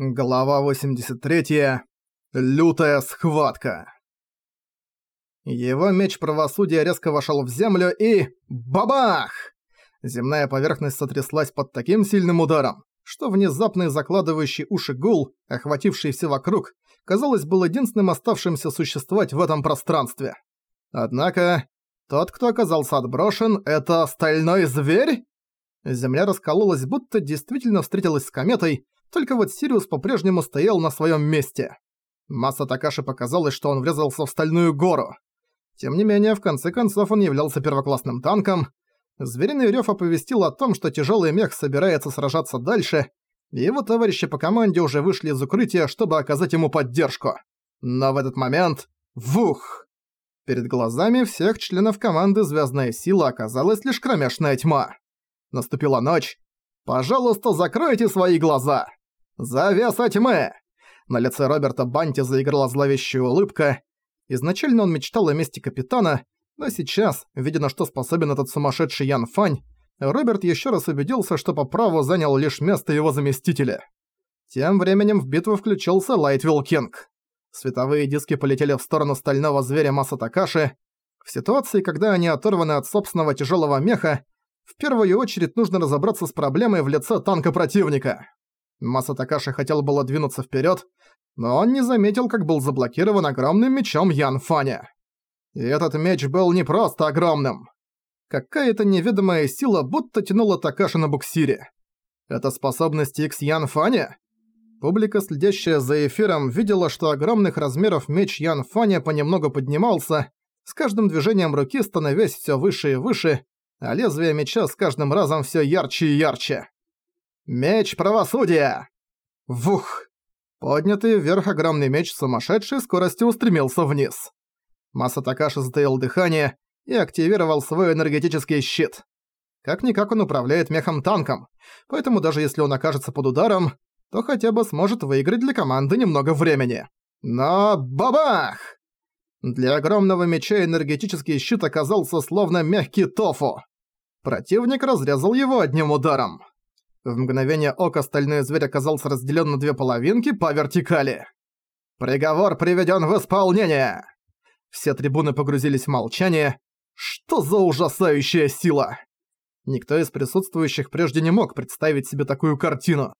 Глава 83. Лютая схватка. Его меч правосудия резко вошел в землю и... Бабах! Земная поверхность сотряслась под таким сильным ударом, что внезапный закладывающий уши гул, охвативший все вокруг, казалось, был единственным оставшимся существовать в этом пространстве. Однако, тот, кто оказался отброшен, это стальной зверь? Земля раскололась, будто действительно встретилась с кометой, только вот Сириус по-прежнему стоял на своем месте. Масса Такаши показалось, что он врезался в стальную гору. Тем не менее, в конце концов он являлся первоклассным танком. Звериный рёв оповестил о том, что тяжелый мех собирается сражаться дальше, и его товарищи по команде уже вышли из укрытия, чтобы оказать ему поддержку. Но в этот момент... Вух! Перед глазами всех членов команды «Звездная сила» оказалась лишь кромешная тьма. Наступила ночь. «Пожалуйста, закройте свои глаза!» «Завеса тьмы!» На лице Роберта Банти заиграла зловещая улыбка. Изначально он мечтал о месте капитана, но сейчас, видя на что способен этот сумасшедший Ян Фань, Роберт еще раз убедился, что по праву занял лишь место его заместителя. Тем временем в битву включился Лайтвилл Кинг. Световые диски полетели в сторону стального зверя Маса Такаши. В ситуации, когда они оторваны от собственного тяжелого меха, в первую очередь нужно разобраться с проблемой в лице танка противника. Маса Такаши хотел было двинуться вперед, но он не заметил, как был заблокирован огромным мечом Ян Фаня. И этот меч был не просто огромным. Какая-то неведомая сила будто тянула Такаши на буксире. Это способность Икс Ян Фаня? Публика, следящая за эфиром, видела, что огромных размеров меч Ян Фаня понемногу поднимался, с каждым движением руки становясь все выше и выше, а лезвие меча с каждым разом все ярче и ярче. Меч правосудия! Вух! Поднятый вверх огромный меч сумасшедшей скоростью устремился вниз. Маса Такаши затаил дыхание и активировал свой энергетический щит. Как-никак он управляет мехом-танком, поэтому даже если он окажется под ударом, то хотя бы сможет выиграть для команды немного времени. Но бабах! Для огромного меча энергетический щит оказался словно мягкий тофу. Противник разрезал его одним ударом. В мгновение ока стальной зверь оказался разделен на две половинки по вертикали. «Приговор приведен в исполнение!» Все трибуны погрузились в молчание. Что за ужасающая сила! Никто из присутствующих прежде не мог представить себе такую картину.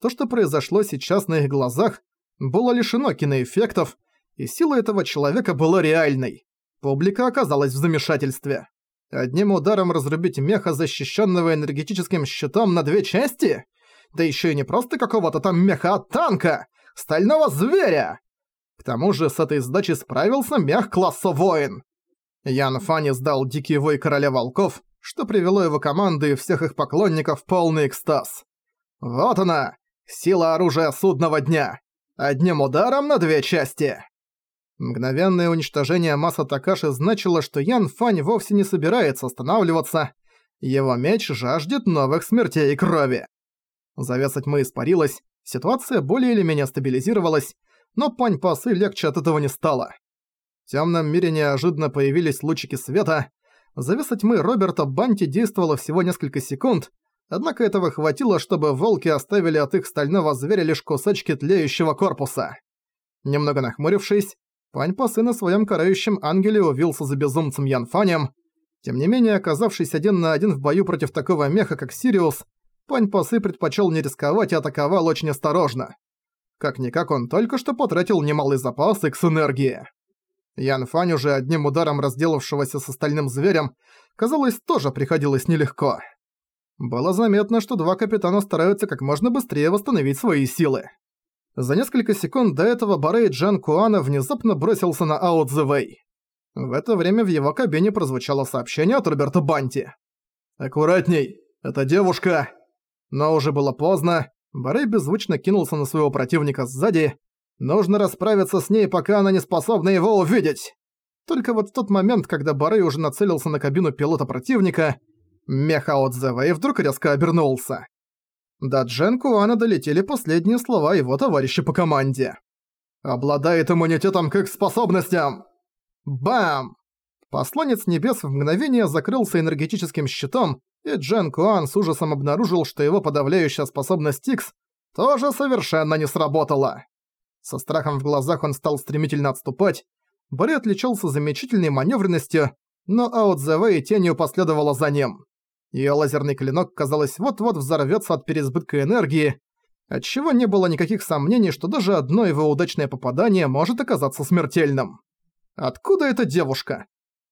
То, что произошло сейчас на их глазах, было лишено киноэффектов, и сила этого человека была реальной. Публика оказалась в замешательстве. Одним ударом разрубить меха, защищенного энергетическим щитом, на две части? Да еще и не просто какого-то там меха, а танка! Стального зверя! К тому же с этой задачей справился мех класса воин. Ян Фанни сдал дикий вой короля волков, что привело его команды и всех их поклонников в полный экстаз. Вот она, сила оружия судного дня. Одним ударом на две части. Мгновенное уничтожение масса Такаши значило, что Ян Фань вовсе не собирается останавливаться. Его меч жаждет новых смертей и крови. Завеса тьмы испарилась, ситуация более или менее стабилизировалась, но Пань Пасы легче от этого не стало. В тёмном мире неожиданно появились лучики света. Завеса тьмы Роберта Банти действовала всего несколько секунд, однако этого хватило, чтобы волки оставили от их стального зверя лишь кусочки тлеющего корпуса. Немного нахмурившись, Пань Пасы на своем карающем ангеле увился за безумцем Ян Фанем. Тем не менее, оказавшись один на один в бою против такого меха, как Сириус, Пань Пасы предпочел не рисковать и атаковал очень осторожно. Как-никак он только что потратил немалый запас X-энергии. Ян уже одним ударом разделавшегося с остальным зверем, казалось, тоже приходилось нелегко. Было заметно, что два капитана стараются как можно быстрее восстановить свои силы. За несколько секунд до этого Барей Джан Куана внезапно бросился на The Way. В это время в его кабине прозвучало сообщение от Роберта Банти. «Аккуратней, это девушка!» Но уже было поздно, Барей беззвучно кинулся на своего противника сзади. Нужно расправиться с ней, пока она не способна его увидеть. Только вот в тот момент, когда Барей уже нацелился на кабину пилота противника, мех The Way вдруг резко обернулся. До Джен Куана долетели последние слова его товарища по команде. «Обладает иммунитетом к их способностям!» Бам! Посланец небес в мгновение закрылся энергетическим щитом, и Джен Куан с ужасом обнаружил, что его подавляющая способность X тоже совершенно не сработало. Со страхом в глазах он стал стремительно отступать. Бори отличался замечательной маневренностью, но Аут и тенью последовала за ним. Её лазерный клинок, казалось, вот-вот взорвётся от переизбытка энергии, отчего не было никаких сомнений, что даже одно его удачное попадание может оказаться смертельным. Откуда эта девушка?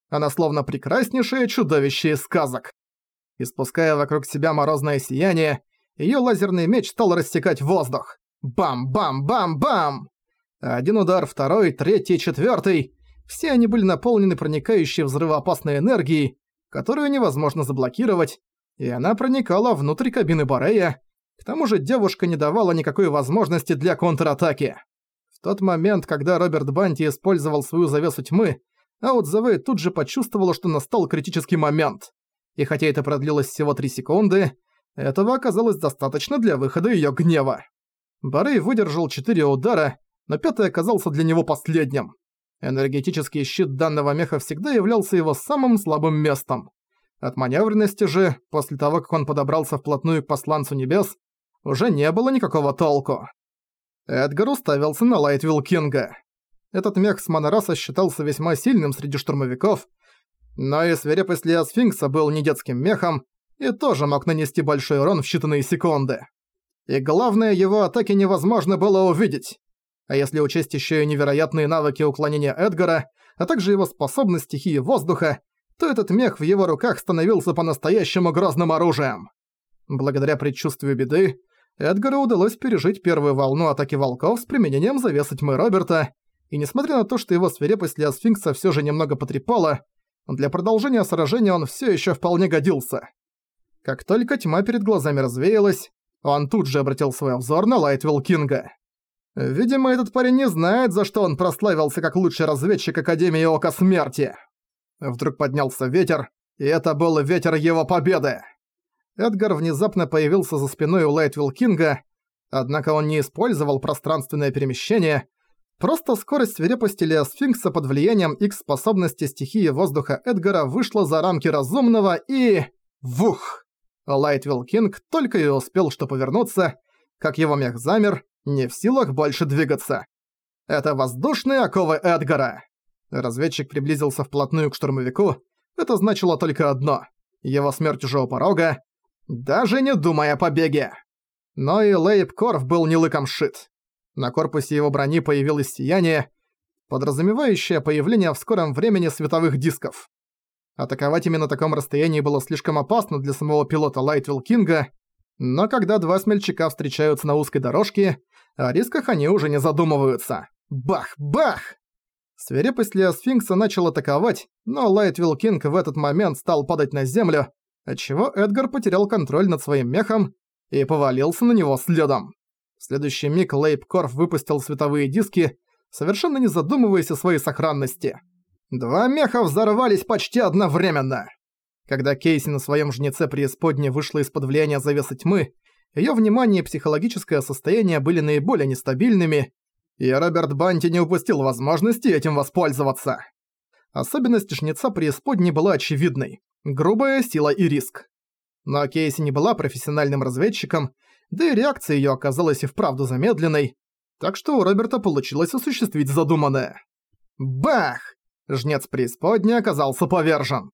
Она словно прекраснейшее чудовище из сказок. Испуская вокруг себя морозное сияние, её лазерный меч стал рассекать воздух. Бам-бам-бам-бам! Один удар, второй, третий, четвёртый. Все они были наполнены проникающей взрывоопасной энергией, которую невозможно заблокировать, и она проникала внутрь кабины Борея. К тому же девушка не давала никакой возможности для контратаки. В тот момент, когда Роберт Банти использовал свою завесу тьмы, Аутзавей тут же почувствовала, что настал критический момент. И хотя это продлилось всего 3 секунды, этого оказалось достаточно для выхода её гнева. Барей выдержал 4 удара, но пятый оказался для него последним. Энергетический щит данного меха всегда являлся его самым слабым местом. От маневренности же, после того, как он подобрался вплотную к посланцу небес, уже не было никакого толку. Эдгар уставился на Лайтвилл Кинга. Этот мех с Монораса считался весьма сильным среди штурмовиков, но и свирепость Лео Сфинкса был не детским мехом и тоже мог нанести большой урон в считанные секунды. И главное, его атаки невозможно было увидеть. А если учесть еще и невероятные навыки уклонения Эдгара, а также его способность стихии воздуха, то этот мех в его руках становился по-настоящему грозным оружием. Благодаря предчувствию беды, Эдгару удалось пережить первую волну атаки волков с применением завесы тьмы Роберта, и несмотря на то, что его свирепость Леосфинкса все же немного потрепала, для продолжения сражения он все еще вполне годился. Как только тьма перед глазами развеялась, он тут же обратил свой взор на Лайтвилл Кинга. Видимо, этот парень не знает, за что он прославился как лучший разведчик Академии Ока Смерти. Вдруг поднялся ветер, и это был ветер его победы. Эдгар внезапно появился за спиной у Лайтвилл Кинга, однако он не использовал пространственное перемещение, Просто скорость свирепости Леосфинкса под влиянием X-способности стихии воздуха Эдгара вышла за рамки разумного и... Вух! Лайтвилл Кинг только и успел что повернуться, как его мех замер, не в силах больше двигаться. Это воздушные оковы Эдгара. Разведчик приблизился вплотную к штурмовику. Это значило только одно. Его смерть уже у порога. Даже не думая о побеге. Но и Лейб Корф был не лыком шит. На корпусе его брони появилось сияние, подразумевающее появление в скором времени световых дисков. Атаковать именно на таком расстоянии было слишком опасно для самого пилота Лайтвилл Кинга, но когда два смельчака встречаются на узкой дорожке, о рисках они уже не задумываются. Бах! Бах! Свирепость Леосфинкса начал атаковать, но Лайтвилл Кинг в этот момент стал падать на землю, отчего Эдгар потерял контроль над своим мехом и повалился на него следом. В следующий миг Лейб Корф выпустил световые диски, совершенно не задумываясь о своей сохранности. Два меха взорвались почти одновременно. Когда Кейси на своем жнеце преисподней вышла из-под влияния завесы тьмы, ее внимание и психологическое состояние были наиболее нестабильными, и Роберт Банти не упустил возможности этим воспользоваться. Особенность жнеца преисподней была очевидной – грубая сила и риск. Но Кейси не была профессиональным разведчиком, да и реакция её оказалась и вправду замедленной, так что у Роберта получилось осуществить задуманное. Бах! Жнец преисподней оказался повержен.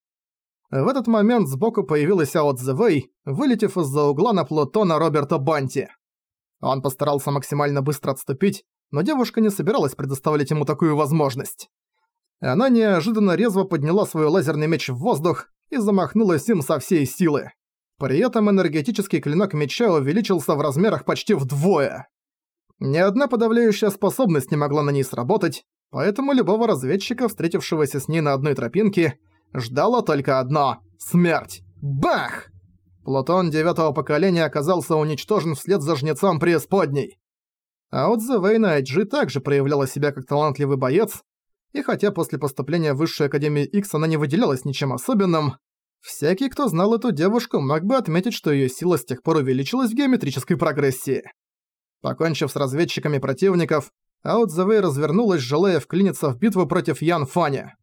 В этот момент сбоку появилась Аот Зевей, вылетев из-за угла на Плутона Роберта Банти. Он постарался максимально быстро отступить, но девушка не собиралась предоставлять ему такую возможность. Она неожиданно резво подняла свой лазерный меч в воздух и замахнулась им со всей силы. При этом энергетический клинок меча увеличился в размерах почти вдвое. Ни одна подавляющая способность не могла на ней сработать, поэтому любого разведчика, встретившегося с ней на одной тропинке, ждало только одно — смерть. Бах! Плутон девятого поколения оказался уничтожен вслед за жнецом преисподней. А вот Айджи также проявляла себя как талантливый боец, и хотя после поступления в Высшую Академию X она не выделялась ничем особенным, Всякий, кто знал эту девушку, мог бы отметить, что её сила с тех пор увеличилась в геометрической прогрессии. Покончив с разведчиками противников, Аутзавей развернулась, желая вклиниться в битву против Ян Фаня.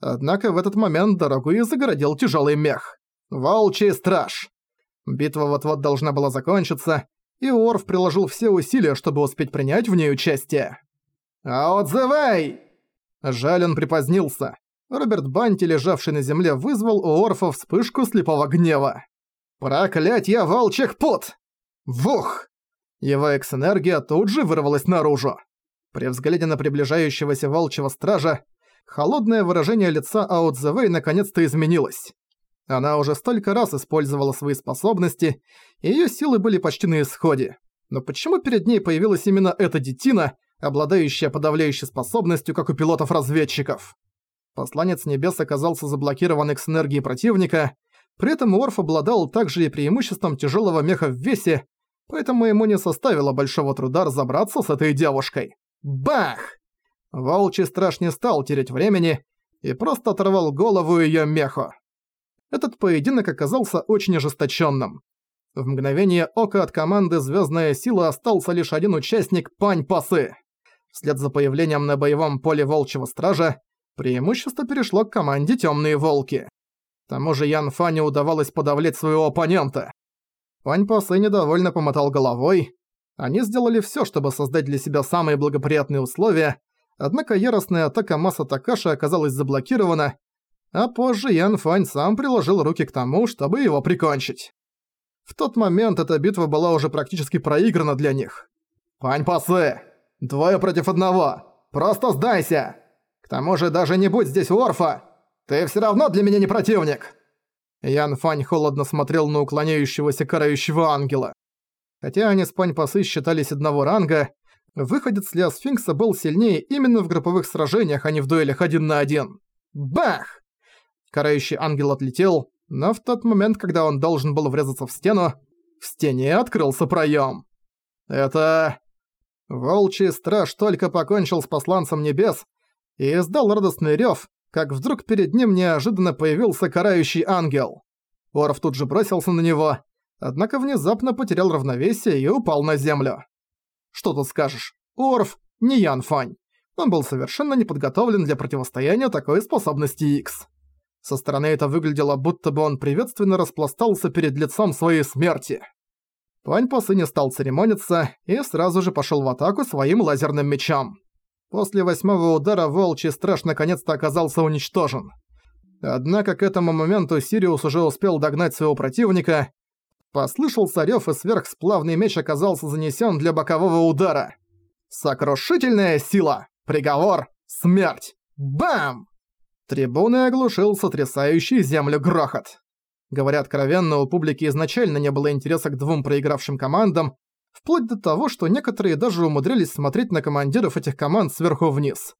Однако в этот момент дорогу ей загородил тяжёлый мех. Волчий страж! Битва вот-вот должна была закончиться, и Орф приложил все усилия, чтобы успеть принять в ней участие. «А отзывай!» Жаль, он припозднился. Роберт Банти, лежавший на земле, вызвал у Орфа вспышку слепого гнева. «Проклятье волчьих пут!» Вух! Его экс-энергия тут же вырвалась наружу. При взгляде на приближающегося волчьего стража, холодное выражение лица Аутзевэй наконец-то изменилось. Она уже столько раз использовала свои способности, и её силы были почти на исходе. Но почему перед ней появилась именно эта детина, обладающая подавляющей способностью, как у пилотов-разведчиков? Посланец небес оказался заблокирован экс-энергией противника, при этом Орф обладал также и преимуществом тяжелого меха в весе, поэтому ему не составило большого труда разобраться с этой девушкой. Бах! Волчий страж не стал терять времени и просто оторвал голову её меху. Этот поединок оказался очень ожесточенным. В мгновение ока от команды «Звездная сила» остался лишь один участник Пань Пасы. Вслед за появлением на боевом поле Волчьего Стража преимущество перешло к команде «Тёмные Волки». К тому же Ян Фане удавалось подавлять своего оппонента. Пань Пасы недовольно помотал головой. Они сделали всё, чтобы создать для себя самые благоприятные условия, однако яростная атака Маса Такаши оказалась заблокирована, а позже Ян Фань сам приложил руки к тому, чтобы его прикончить. В тот момент эта битва была уже практически проиграна для них. «Пань Пасы! Двое против одного! Просто сдайся! К тому же даже не будь здесь Уорфа! Ты все равно для меня не противник!» Ян Фань холодно смотрел на уклоняющегося карающего ангела. Хотя они с Пань Пасы считались одного ранга, выходец Лео Сфинкса был сильнее именно в групповых сражениях, а не в дуэлях один на один. Бах! Карающий ангел отлетел, но в тот момент, когда он должен был врезаться в стену, в стене открылся проем. Это... Волчий страж только покончил с посланцем небес и издал радостный рев, как вдруг перед ним неожиданно появился карающий ангел. Орф тут же бросился на него, однако внезапно потерял равновесие и упал на землю. Что тут скажешь? Орф не Ян Фань. Он был совершенно не подготовлен для противостояния такой способности X. Со стороны это выглядело, будто бы он приветственно распластался перед лицом своей смерти. Пань Пасы не стал церемониться и сразу же пошел в атаку своим лазерным мечом. После восьмого удара волчий страж наконец-то оказался уничтожен. Однако к этому моменту Сириус уже успел догнать своего противника. Послышался рёв, и сверхсплавный меч оказался занесен для бокового удара. Сокрушительная сила! Приговор! Смерть! Бам! Трибуны оглушил сотрясающий землю грохот. Говоря откровенно, у публики изначально не было интереса к двум проигравшим командам, вплоть до того, что некоторые даже умудрились смотреть на командиров этих команд сверху вниз.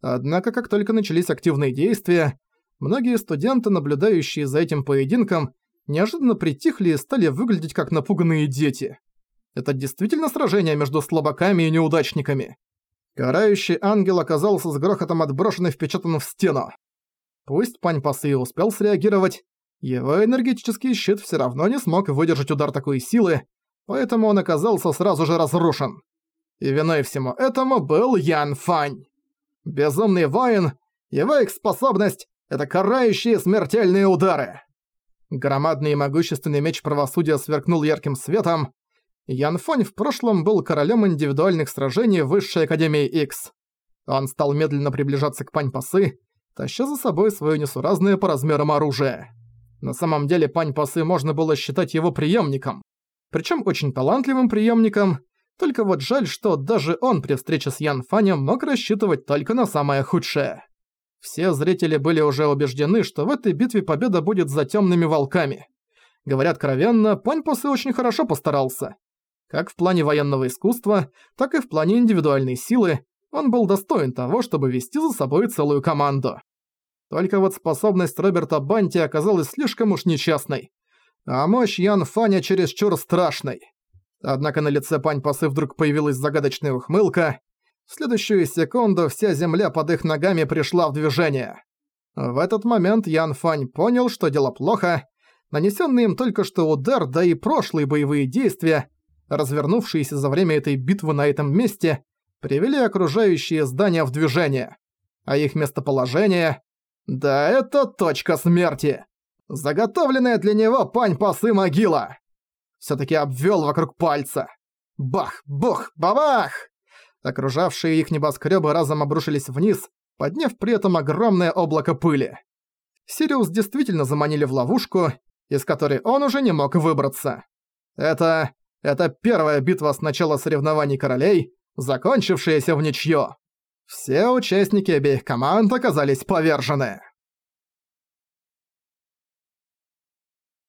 Однако, как только начались активные действия, многие студенты, наблюдающие за этим поединком, неожиданно притихли и стали выглядеть как напуганные дети. Это действительно сражение между слабаками и неудачниками. Карающий ангел оказался с грохотом отброшен и впечатан в стену. Пусть Пань Пасы успел среагировать, его энергетический щит все равно не смог выдержать удар такой силы, поэтому он оказался сразу же разрушен. И виной всему этому был Ян Фань. Безумный воин, его их-способность — это карающие смертельные удары. Громадный и могущественный меч правосудия сверкнул ярким светом. Ян Фань в прошлом был королем индивидуальных сражений Высшей Академии X. Он стал медленно приближаться к Пань Пасы, таща за собой своё несуразное по размерам оружие. На самом деле Пань Пасы можно было считать его преемником. Причем очень талантливым преемником, только вот жаль, что даже он при встрече с Ян Фанем мог рассчитывать только на самое худшее. Все зрители были уже убеждены, что в этой битве победа будет за темными волками. Говоря откровенно, Пань Пасы очень хорошо постарался. Как в плане военного искусства, так и в плане индивидуальной силы, он был достоин того, чтобы вести за собой целую команду. Только вот способность Роберта Банти оказалась слишком уж нечестной. А мощь Ян Фаня чересчур страшной. Однако на лице Пань Пасы вдруг появилась загадочная ухмылка. В следующую секунду вся земля под их ногами пришла в движение. В этот момент Ян Фань понял, что дело плохо. Нанесенный им только что удар, да и прошлые боевые действия, развернувшиеся за время этой битвы на этом месте, привели окружающие здания в движение. А их местоположение да это точка смерти! Заготовленная для него пань пасы могила! Всё-таки обвёл вокруг пальца. Бах! Бух! Бабах! Окружавшие их небоскребы разом обрушились вниз, подняв при этом огромное облако пыли. Сириус действительно заманили в ловушку, из которой он уже не мог выбраться. Это... это первая битва с начала соревнований королей, закончившаяся в ничью. Все участники обеих команд оказались повержены.